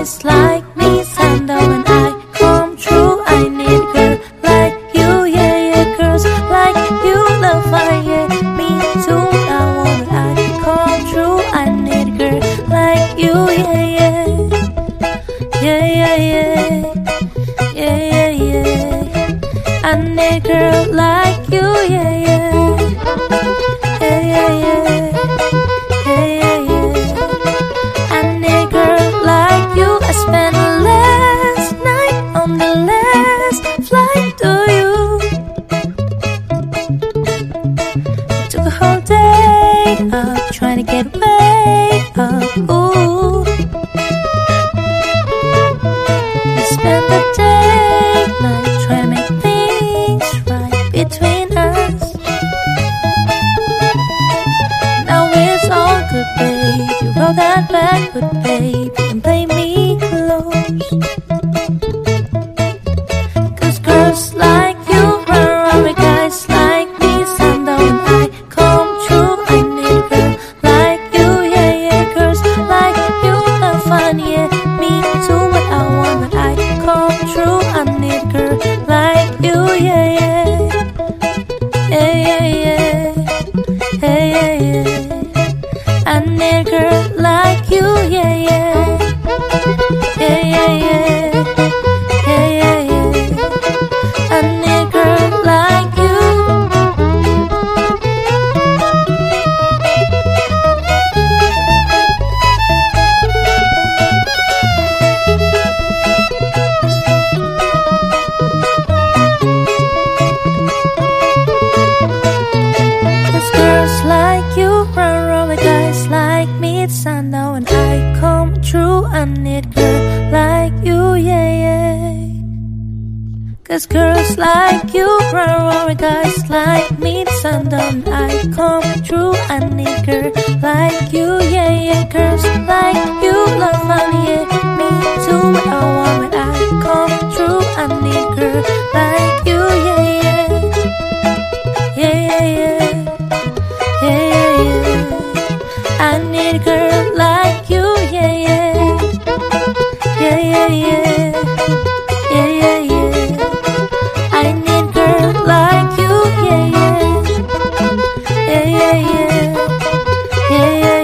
around like me. Sundown when I come true, I need girl like you, yeah, yeah. Girls like you love fun, yeah. Me too, I want when I come true, I need girl like you, yeah, yeah. Yeah, yeah, yeah. Yeah, yeah, yeah. I need girl like you, yeah. Yeah, Took a whole day up trying to get way up. Uh, ooh. We spent the day night trying to make things right between us. Now it's all good, babe. You roll that back, but babe, can play me close. need girl like you, yeah, yeah. Cause girls like you prioritize like me, sun don't I come true. I need girl like you, yeah, yeah. Girls like you love money, yeah. Me too, what I want when I come true. I need girl like you, yeah, yeah. Yeah, yeah, yeah. Yeah, yeah, yeah. I need girl. yeah, yeah.